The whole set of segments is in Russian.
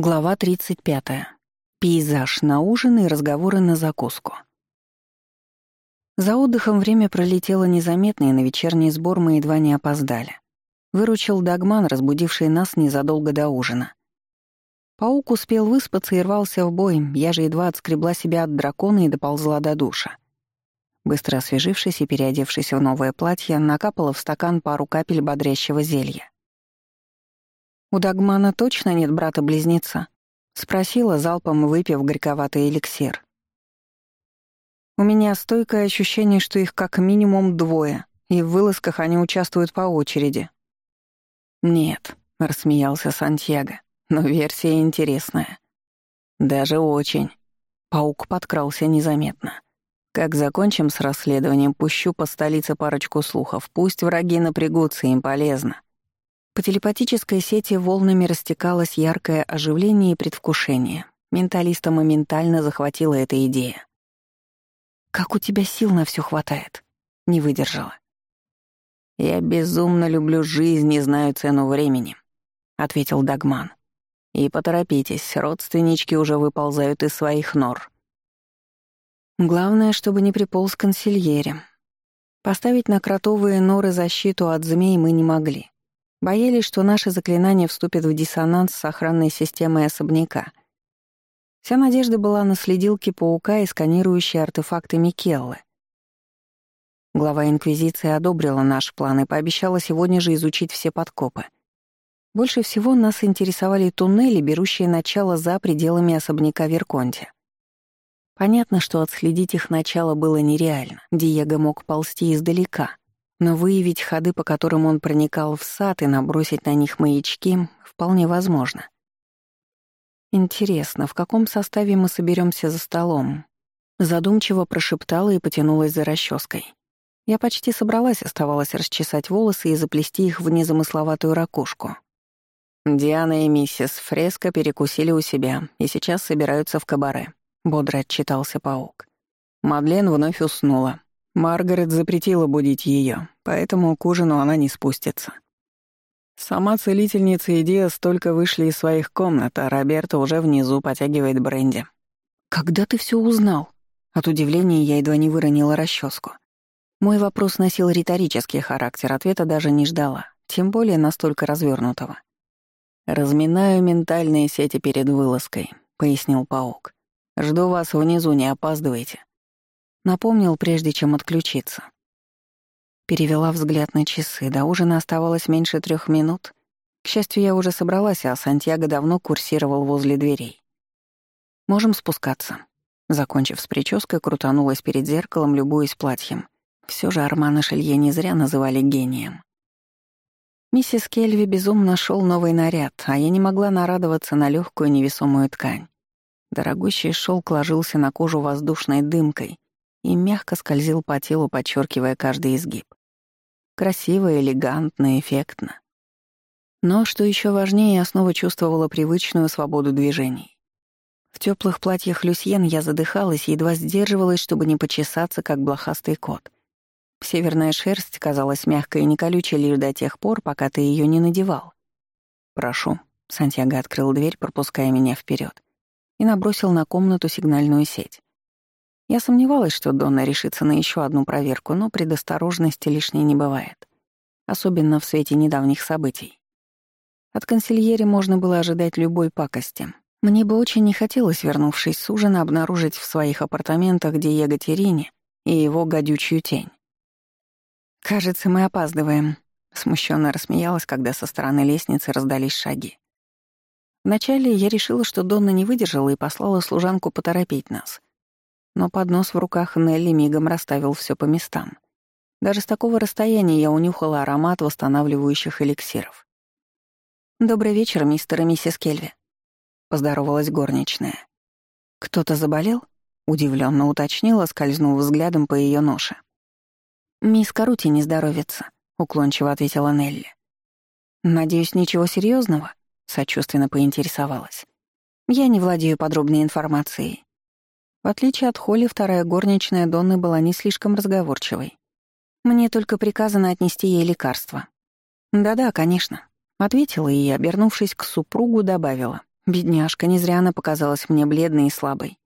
Глава 35. Пейзаж на ужин и разговоры на закуску. За отдыхом время пролетело незаметно, и на вечерний сбор мы едва не опоздали. Выручил Дагман, разбудивший нас незадолго до ужина. Паук успел выспаться и рвался в бой, я же едва отскребла себя от дракона и доползла до душа. Быстро освежившись и переодевшись в новое платье, накапала в стакан пару капель бодрящего зелья. «У Дагмана точно нет брата-близнеца?» — спросила, залпом выпив горьковатый эликсир. «У меня стойкое ощущение, что их как минимум двое, и в вылазках они участвуют по очереди». «Нет», — рассмеялся Сантьяго, — «но версия интересная». «Даже очень». Паук подкрался незаметно. «Как закончим с расследованием, пущу по столице парочку слухов. Пусть враги напрягутся, им полезно». По телепатической сети волнами растекалось яркое оживление и предвкушение. Менталиста моментально захватила эта идея. «Как у тебя сил на все хватает?» — не выдержала. «Я безумно люблю жизнь и знаю цену времени», — ответил Дагман. «И поторопитесь, родственнички уже выползают из своих нор». Главное, чтобы не приполз консильере. Поставить на кротовые норы защиту от змей мы не могли. Боялись, что наше заклинание вступит в диссонанс с охранной системой особняка. Вся надежда была на следилки паука и сканирующие артефакты Микеллы. Глава Инквизиции одобрила наш план и пообещала сегодня же изучить все подкопы. Больше всего нас интересовали туннели, берущие начало за пределами особняка Верконте. Понятно, что отследить их начало было нереально. Диего мог ползти издалека — но выявить ходы, по которым он проникал в сад и набросить на них маячки, вполне возможно. Интересно, в каком составе мы соберемся за столом? Задумчиво прошептала и потянулась за расческой. Я почти собралась, оставалось расчесать волосы и заплести их в незамысловатую ракушку. Диана и миссис Фреско перекусили у себя и сейчас собираются в кабаре, бодро отчитался паук. Мадлен вновь уснула, Маргарет запретила будить ее, поэтому к ужину она не спустится. Сама целительница и Диас только вышли из своих комнат, а Роберта уже внизу потягивает бренди. «Когда ты все узнал?» От удивления я едва не выронила расческу. Мой вопрос носил риторический характер, ответа даже не ждала, тем более настолько развернутого. «Разминаю ментальные сети перед вылазкой», — пояснил паук. «Жду вас внизу, не опаздывайте». Напомнил, прежде чем отключиться. Перевела взгляд на часы. До ужина оставалось меньше трех минут. К счастью, я уже собралась, а Сантьяго давно курсировал возле дверей. «Можем спускаться». Закончив с прической, крутанулась перед зеркалом, любуясь платьем. Все же Армана Шелье не зря называли гением. Миссис Кельви безумно шел новый наряд, а я не могла нарадоваться на легкую невесомую ткань. Дорогущий шелк ложился на кожу воздушной дымкой, и мягко скользил по телу, подчеркивая каждый изгиб. Красиво, элегантно, эффектно. Но, что еще важнее, я снова чувствовала привычную свободу движений. В теплых платьях Люсьен я задыхалась едва сдерживалась, чтобы не почесаться, как блохастый кот. Северная шерсть казалась мягкой и не колючей лишь до тех пор, пока ты ее не надевал. «Прошу», — Сантьяго открыл дверь, пропуская меня вперед, и набросил на комнату сигнальную сеть. Я сомневалась, что Донна решится на еще одну проверку, но предосторожности лишней не бывает. Особенно в свете недавних событий. От консильери можно было ожидать любой пакости. Мне бы очень не хотелось, вернувшись с ужина, обнаружить в своих апартаментах Диего Терини и его гадючую тень. «Кажется, мы опаздываем», — смущенно рассмеялась, когда со стороны лестницы раздались шаги. Вначале я решила, что Донна не выдержала и послала служанку поторопить нас — но поднос в руках Нелли мигом расставил все по местам. Даже с такого расстояния я унюхала аромат восстанавливающих эликсиров. «Добрый вечер, мистер и миссис Кельви», — поздоровалась горничная. «Кто-то заболел?» — удивленно уточнила, скользнув взглядом по ее ноше. «Мисс Карути не здоровится», — уклончиво ответила Нелли. «Надеюсь, ничего серьезного? сочувственно поинтересовалась. «Я не владею подробной информацией. В отличие от Холли, вторая горничная Донны была не слишком разговорчивой. Мне только приказано отнести ей лекарство. «Да-да, конечно», — ответила и, обернувшись к супругу, добавила. Бедняжка, не зря она показалась мне бледной и слабой.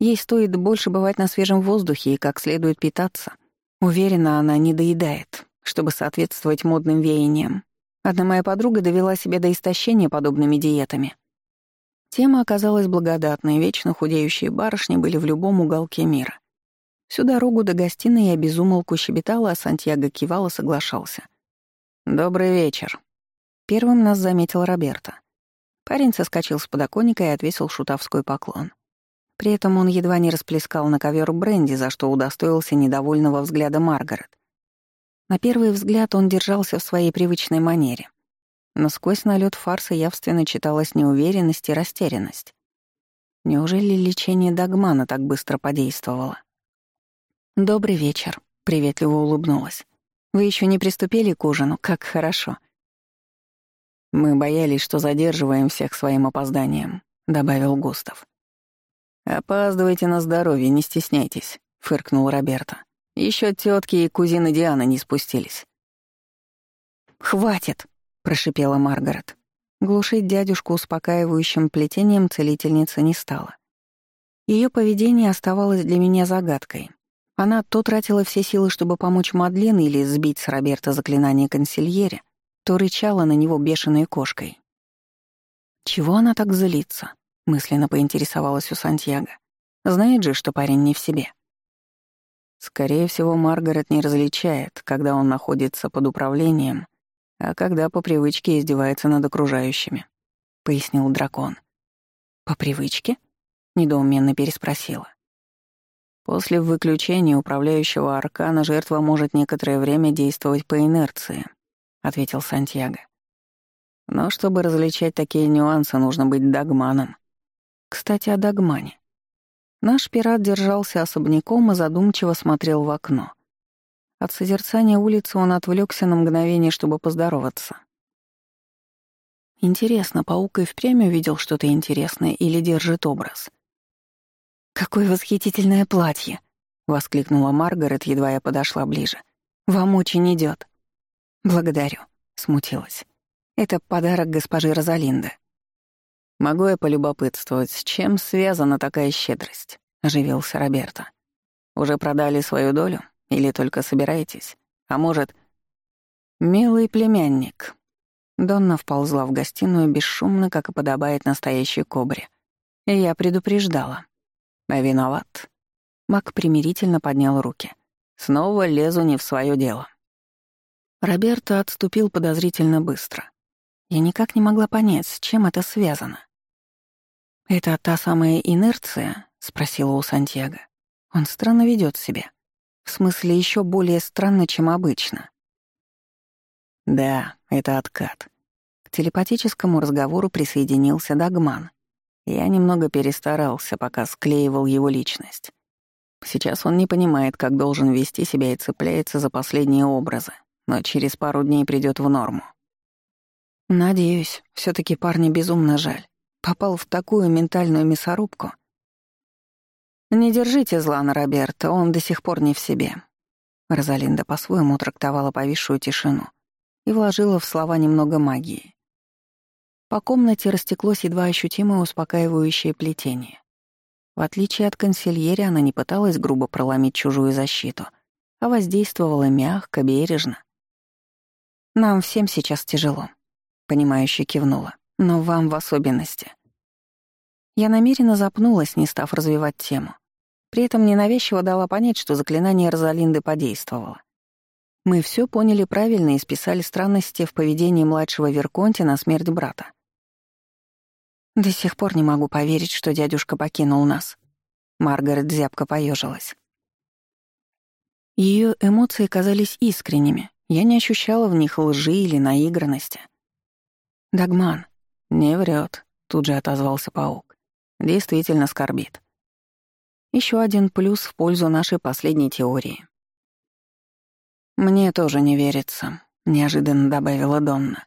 Ей стоит больше бывать на свежем воздухе и как следует питаться. Уверена, она не доедает, чтобы соответствовать модным веяниям. Одна моя подруга довела себя до истощения подобными диетами. Тема оказалась благодатной, вечно худеющие барышни были в любом уголке мира. Всю дорогу до гостиной я безумолку щебетала, а Сантьяго кивал соглашался. «Добрый вечер». Первым нас заметил Роберто. Парень соскочил с подоконника и отвесил шутовской поклон. При этом он едва не расплескал на ковер бренди, за что удостоился недовольного взгляда Маргарет. На первый взгляд он держался в своей привычной манере. Но сквозь налет фарса явственно читалась неуверенность и растерянность. Неужели лечение Дагмана так быстро подействовало? «Добрый вечер», — приветливо улыбнулась. «Вы еще не приступили к ужину? Как хорошо». «Мы боялись, что задерживаем всех своим опозданием», — добавил Густав. «Опаздывайте на здоровье, не стесняйтесь», — фыркнул Роберто. Еще тетки и кузины Дианы не спустились». «Хватит!» — прошипела Маргарет. Глушить дядюшку успокаивающим плетением целительница не стала. Ее поведение оставалось для меня загадкой. Она то тратила все силы, чтобы помочь Мадлен или сбить с Роберта заклинание консильере, то рычала на него бешеной кошкой. «Чего она так злится?» — мысленно поинтересовалась у Сантьяго. «Знает же, что парень не в себе». Скорее всего, Маргарет не различает, когда он находится под управлением, а когда по привычке издевается над окружающими», — пояснил дракон. «По привычке?» — недоуменно переспросила. После выключения управляющего аркана жертва может некоторое время действовать по инерции, ответил Сантьяго. Но чтобы различать такие нюансы, нужно быть догманом. Кстати, о догмане. Наш пират держался особняком и задумчиво смотрел в окно. От созерцания улицы он отвлекся на мгновение, чтобы поздороваться. Интересно, паук и впрямь увидел что-то интересное или держит образ? «Какое восхитительное платье!» — воскликнула Маргарет, едва я подошла ближе. «Вам очень идет. «Благодарю», — смутилась. «Это подарок госпожи Розалинды». «Могу я полюбопытствовать, с чем связана такая щедрость?» — оживился Роберто. «Уже продали свою долю? Или только собираетесь? А может...» «Милый племянник». Донна вползла в гостиную бесшумно, как и подобает настоящей кобре. Я предупреждала. Виноват. Мак примирительно поднял руки. Снова лезу не в свое дело. Роберто отступил подозрительно быстро. Я никак не могла понять, с чем это связано. «Это та самая инерция?» — спросила у Сантьяго. «Он странно ведет себя. В смысле, еще более странно, чем обычно». «Да, это откат». К телепатическому разговору присоединился Дагман, я немного перестарался, пока склеивал его личность. Сейчас он не понимает, как должен вести себя и цепляется за последние образы, но через пару дней придет в норму. Надеюсь, все таки парня безумно жаль. Попал в такую ментальную мясорубку. «Не держите зла на Роберта, он до сих пор не в себе». Розалинда по-своему трактовала повисшую тишину и вложила в слова немного магии. По комнате растеклось едва ощутимое успокаивающее плетение. В отличие от консильери, она не пыталась грубо проломить чужую защиту, а воздействовала мягко, бережно. «Нам всем сейчас тяжело», — понимающе кивнула, «но вам в особенности». Я намеренно запнулась, не став развивать тему. При этом ненавязчиво дала понять, что заклинание Розалинды подействовало. Мы все поняли правильно и списали странности в поведении младшего Верконти на смерть брата. До сих пор не могу поверить, что дядюшка покинул нас. Маргарет зябко поежилась. Ее эмоции казались искренними. Я не ощущала в них лжи или наигранности. «Дагман». «Не врет», — тут же отозвался паук. «Действительно скорбит». Еще один плюс в пользу нашей последней теории. «Мне тоже не верится», — неожиданно добавила Донна.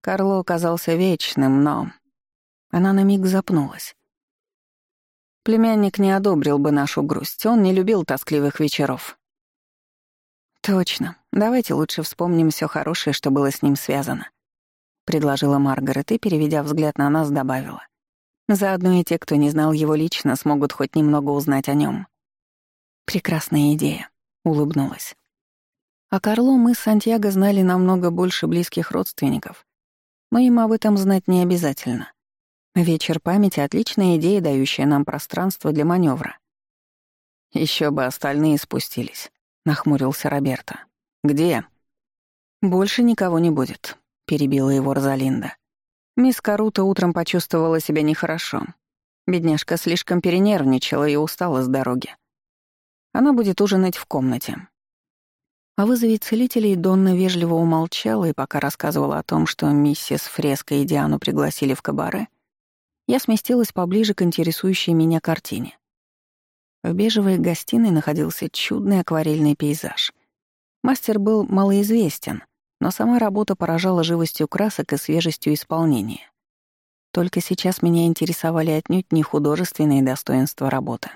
Карло оказался вечным, но она на миг запнулась. Племянник не одобрил бы нашу грусть, он не любил тоскливых вечеров. «Точно. Давайте лучше вспомним все хорошее, что было с ним связано», — предложила Маргарет и, переведя взгляд на нас, добавила. Заодно и те, кто не знал его лично, смогут хоть немного узнать о нем. «Прекрасная идея», — улыбнулась. О Карло мы с Сантьяго знали намного больше близких родственников, но им об этом знать не обязательно. Вечер памяти — отличная идея, дающая нам пространство для маневра. Еще бы остальные спустились», — нахмурился Роберто. «Где?» «Больше никого не будет», — перебила его Розалинда. Мисс Карута утром почувствовала себя нехорошо. Бедняжка слишком перенервничала и устала с дороги. Она будет ужинать в комнате. О вызове целителей Донна вежливо умолчала и пока рассказывала о том, что миссис Фреско и Диану пригласили в кабаре, я сместилась поближе к интересующей меня картине. В бежевой гостиной находился чудный акварельный пейзаж. Мастер был малоизвестен, но сама работа поражала живостью красок и свежестью исполнения. Только сейчас меня интересовали отнюдь не художественные достоинства работы.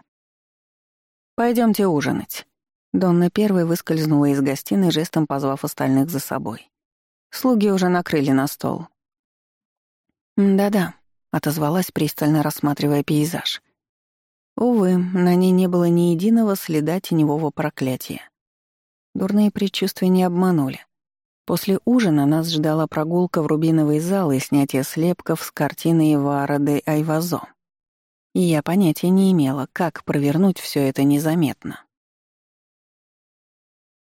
Пойдемте ужинать». Донна первой выскользнула из гостиной, жестом позвав остальных за собой. Слуги уже накрыли на стол. «Да-да», — отозвалась, пристально рассматривая пейзаж. Увы, на ней не было ни единого следа теневого проклятия. Дурные предчувствия не обманули. После ужина нас ждала прогулка в рубиновый зал и снятие слепков с картины Ивара де Айвазо. И я понятия не имела, как провернуть все это незаметно.